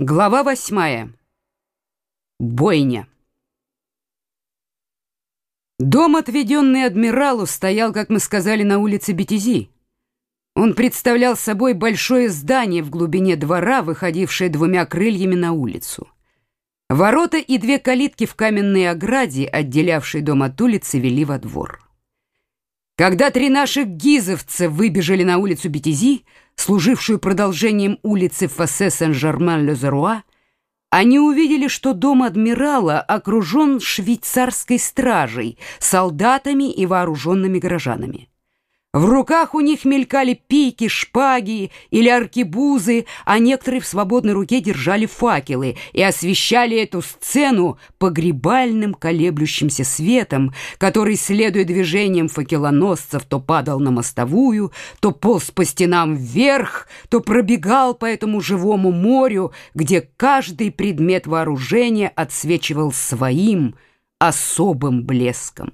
Глава восьмая. Бойня. Дом, отведенный адмиралу, стоял, как мы сказали, на улице Бетези. Он представлял собой большое здание в глубине двора, выходившее двумя крыльями на улицу. Ворота и две калитки в каменной ограде, отделявшей дом от улицы, вели во двор. Когда три наших гизовца выбежали на улицу Бетези, служившую продолжением улицы Фассе Сен-Жермен-Ле-Зеруа, они увидели, что дом адмирала окружен швейцарской стражей, солдатами и вооруженными горожанами. В руках у них мелькали пики, шпаги или аркебузы, а некоторые в свободной руке держали факелы и освещали эту сцену погребальным колеблющимся светом, который, следуя движениям факелоносцев, то падал на мостовую, то полз по стенам вверх, то пробегал по этому живому морю, где каждый предмет вооружения отсвечивал своим особым блеском.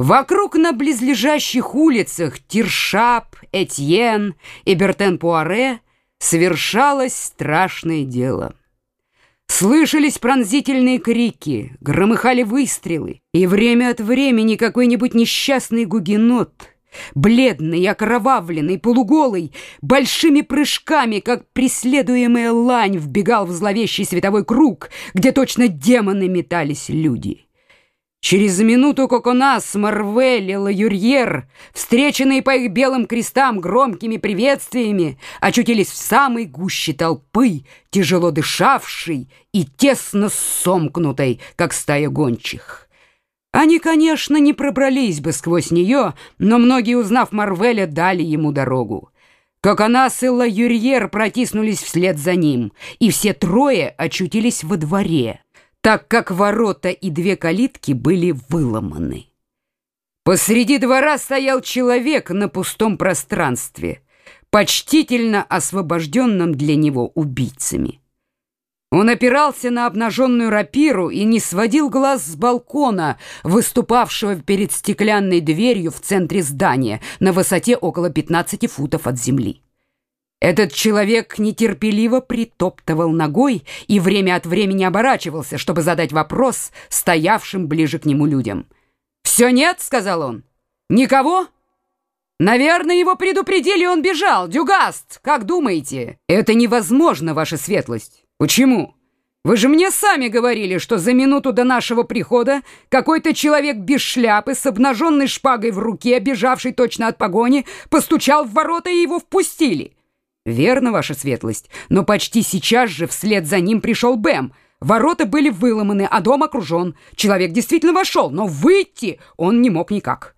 Вокруг на близлежащих улицах Тиршап, Этьен и Бертен-Пуаре совершалось страшное дело. Слышались пронзительные крики, громыхали выстрелы, и время от времени какой-нибудь несчастный гугенот, бледный, окровавленный, полуголый, большими прыжками, как преследуемая лань, вбегал в зловещий световой круг, где точно демоны метались люди. Через минуту Коконас, Марвель и Лаюрьер, встреченные по их белым крестам громкими приветствиями, очутились в самой гуще толпы, тяжело дышавшей и тесно сомкнутой, как стая гончих. Они, конечно, не пробрались бы сквозь нее, но многие, узнав Марвеля, дали ему дорогу. Коконас и Лаюрьер протиснулись вслед за ним, и все трое очутились во дворе так как ворота и две калитки были выломаны. Посреди двора стоял человек на пустом пространстве, почтительно освобожденном для него убийцами. Он опирался на обнаженную рапиру и не сводил глаз с балкона, выступавшего перед стеклянной дверью в центре здания на высоте около 15 футов от земли. Этот человек нетерпеливо притоптывал ногой и время от времени оборачивался, чтобы задать вопрос стоявшим ближе к нему людям. «Все нет?» — сказал он. «Никого?» «Наверное, его предупредили, он бежал. Дюгаст, как думаете?» «Это невозможно, ваша светлость». «Почему?» «Вы же мне сами говорили, что за минуту до нашего прихода какой-то человек без шляпы с обнаженной шпагой в руке, бежавший точно от погони, постучал в ворота и его впустили». «Верно, ваша светлость, но почти сейчас же вслед за ним пришел Бэм. Ворота были выломаны, а дом окружен. Человек действительно вошел, но выйти он не мог никак».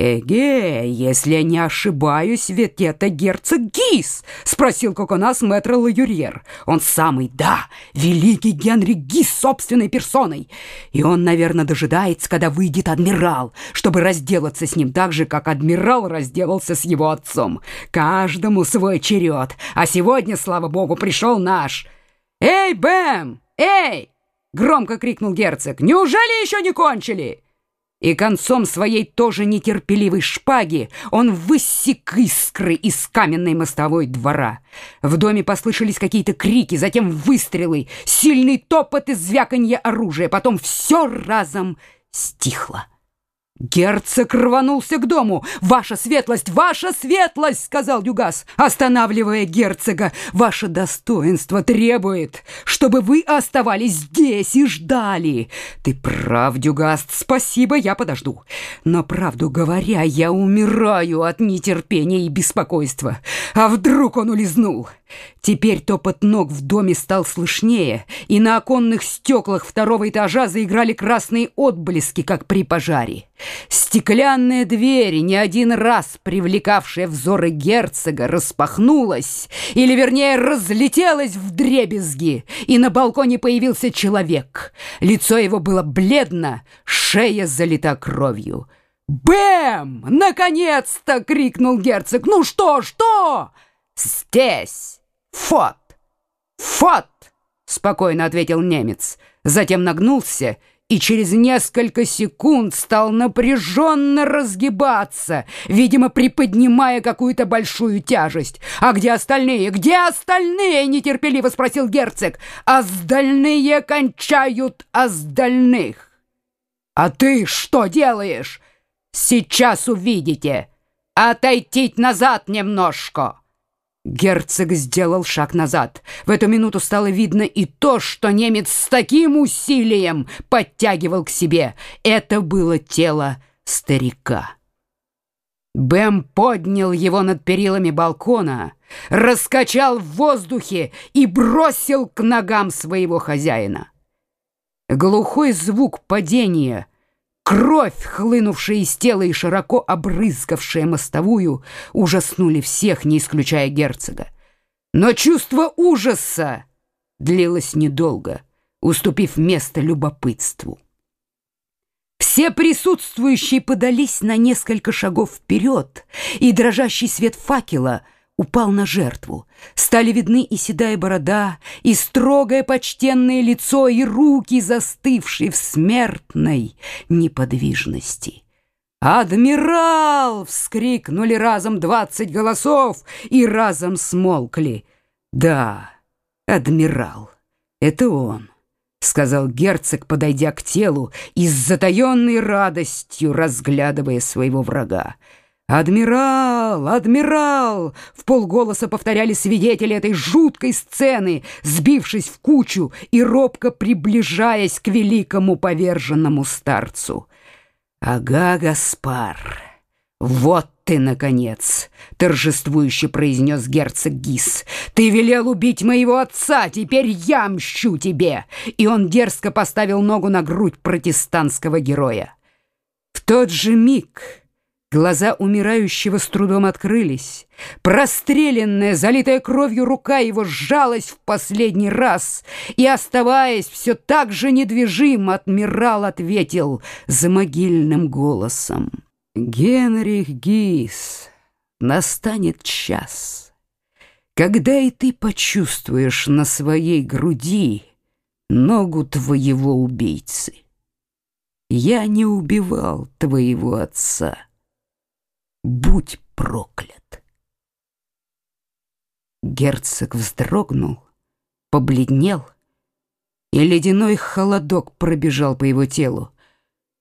«Эге, если я не ошибаюсь, ведь это герцог Гис?» — спросил Коконас мэтра Лаюрьер. «Он самый, да, великий Генри Гис собственной персоной. И он, наверное, дожидается, когда выйдет адмирал, чтобы разделаться с ним так же, как адмирал разделался с его отцом. Каждому свой черед, а сегодня, слава богу, пришел наш». «Эй, Бэм! Эй!» — громко крикнул герцог. «Неужели еще не кончили?» И концом своей тоже нетерпеливой шпаги он высек искры из каменной мостовой двора. В доме послышались какие-то крики, затем выстрелы, сильный топот и звяканье оружия, потом все разом стихло. Герцог рванулся к дому. «Ваша светлость! Ваша светлость!» — сказал Дюгас, останавливая герцога. «Ваше достоинство требует, чтобы вы оставались здесь и ждали». «Ты прав, Дюгаст, спасибо, я подожду. Но, правду говоря, я умираю от нетерпения и беспокойства. А вдруг он улизнул?» Теперь топот ног в доме стал слышнее, и на оконных стеклах второго этажа заиграли красные отблески, как при пожаре. Стеклянная дверь, не один раз привлекавшая взоры герцога, распахнулась, или, вернее, разлетелась в дребезги, и на балконе появился человек. Лицо его было бледно, шея залита кровью. «Бэм! Наконец-то!» — крикнул герцог. «Ну что, что?» «Здесь! Фот! Фот!» — спокойно ответил немец. Затем нагнулся и через несколько секунд стал напряженно разгибаться, видимо, приподнимая какую-то большую тяжесть. «А где остальные? Где остальные?» — нетерпеливо спросил герцог. «Остальные кончают остальных». «А ты что делаешь?» «Сейчас увидите. Отойти назад немножко». Герцог сделал шаг назад. В эту минуту стало видно и то, что немец с таким усилием подтягивал к себе. Это было тело старика. Бэм поднял его над перилами балкона, раскачал в воздухе и бросил к ногам своего хозяина. Глухой звук падения — Кровь, хлынувшая из тела и широко обрызгавшая мостовую, ужаснули всех, не исключая герцога. Но чувство ужаса длилось недолго, уступив место любопытству. Все присутствующие подались на несколько шагов вперед, и дрожащий свет факела — упал на жертву. Стали видны и седая борода, и строгое почтенное лицо, и руки, застывшие в смертной неподвижности. «Адмирал!» — вскрикнули разом двадцать голосов и разом смолкли. «Да, адмирал, это он», — сказал герцог, подойдя к телу и с затаенной радостью разглядывая своего врага. «Адмирал! Адмирал!» — в полголоса повторяли свидетели этой жуткой сцены, сбившись в кучу и робко приближаясь к великому поверженному старцу. «Ага, Гаспар, вот ты, наконец!» — торжествующе произнес герцог Гис. «Ты велел убить моего отца, теперь я мщу тебе!» И он дерзко поставил ногу на грудь протестантского героя. В тот же миг... Глаза умирающего с трудом открылись. Простреленная, залитая кровью рука его сжалась в последний раз, и, оставаясь все так же недвижим, адмирал ответил за могильным голосом. «Генрих Гис, настанет час, когда и ты почувствуешь на своей груди ногу твоего убийцы. Я не убивал твоего отца» будь проклят. Герцог вздрогнул, побледнел, и ледяной холодок пробежал по его телу.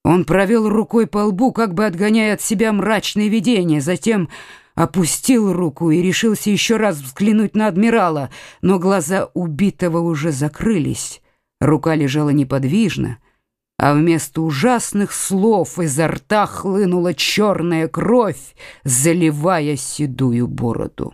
Он провел рукой по лбу, как бы отгоняя от себя мрачные видения, затем опустил руку и решился еще раз взглянуть на адмирала, но глаза убитого уже закрылись, рука лежала неподвижно, а вместо ужасных слов изо рта хлынула черная кровь, заливая седую бороду.